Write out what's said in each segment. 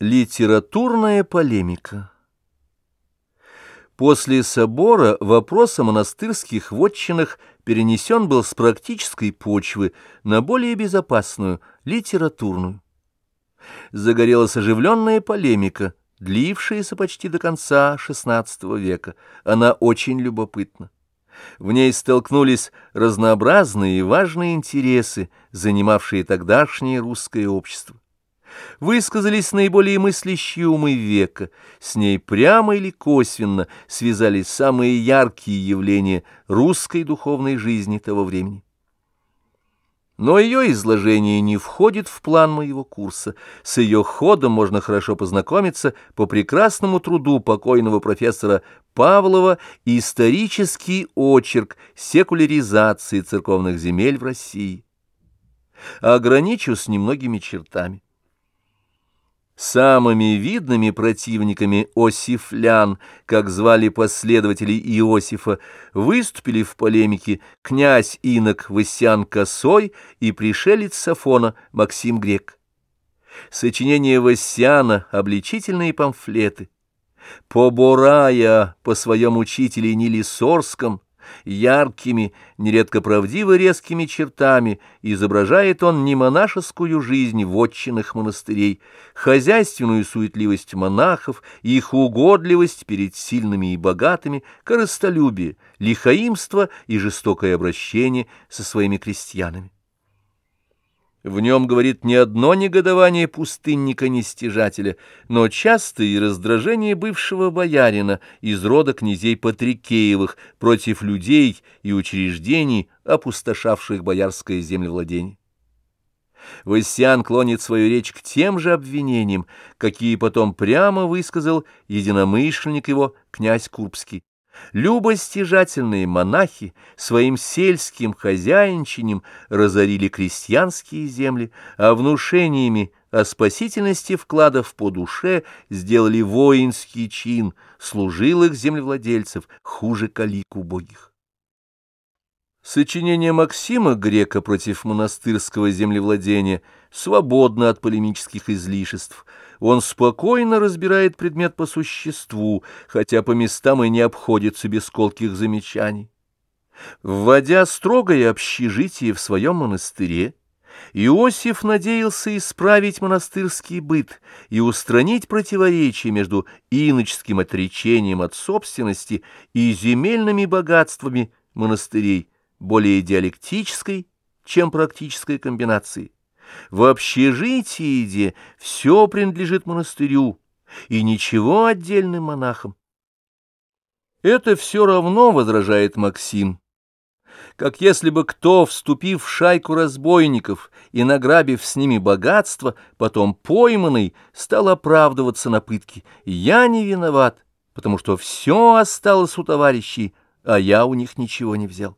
Литературная полемика После собора вопрос о монастырских вотчинах перенесен был с практической почвы на более безопасную, литературную. Загорелась оживленная полемика, длившаяся почти до конца XVI века. Она очень любопытна. В ней столкнулись разнообразные и важные интересы, занимавшие тогдашнее русское общество высказались наиболее мыслящие умы века, с ней прямо или косвенно связались самые яркие явления русской духовной жизни того времени. Но ее изложение не входит в план моего курса. С ее ходом можно хорошо познакомиться по прекрасному труду покойного профессора Павлова «Исторический очерк секуляризации церковных земель в России». Ограничусь немногими чертами. Самыми видными противниками осифлян, как звали последователи Иосифа, выступили в полемике князь инок Васян Косой и пришелец Сафона Максим Грек. Сочинения Васяна — обличительные памфлеты. Поборая по своем учителе Нилисорском — яркими, нередко правдиво резкими чертами изображает он не монашескую жизнь вотчинных монастырей, хозяйственную суетливость монахов, их угодливость перед сильными и богатыми, корыстолюбие, лихаимство и жестокое обращение со своими крестьянами. В нем, говорит, не одно негодование пустынника-нестяжателя, но частые раздражения бывшего боярина из рода князей Патрикеевых против людей и учреждений, опустошавших боярское землевладение. Васян клонит свою речь к тем же обвинениям, какие потом прямо высказал единомышленник его князь Курбский. Любостяжательные монахи своим сельским хозяинчинем разорили крестьянские земли, а внушениями о спасительности вкладов по душе сделали воинский чин служилых землевладельцев хуже калик убогих. Сочинение Максима Грека против монастырского землевладения свободно от полемических излишеств. Он спокойно разбирает предмет по существу, хотя по местам и не обходится без колких замечаний. Вводя строгое общежитие в своем монастыре, Иосиф надеялся исправить монастырский быт и устранить противоречия между иноческим отречением от собственности и земельными богатствами монастырей, более диалектической, чем практической комбинации. В общежитии все принадлежит монастырю, и ничего отдельным монахам. Это все равно, возражает Максим, как если бы кто, вступив в шайку разбойников и награбив с ними богатство, потом пойманный, стал оправдываться на пытки. Я не виноват, потому что все осталось у товарищей, а я у них ничего не взял.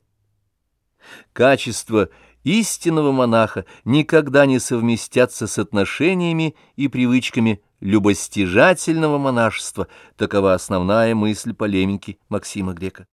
Качество истинного монаха никогда не совместятся с отношениями и привычками любостяжательного монашества. Такова основная мысль полемики Максима Грека.